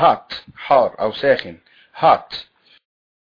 hot حار أو ساخن. hot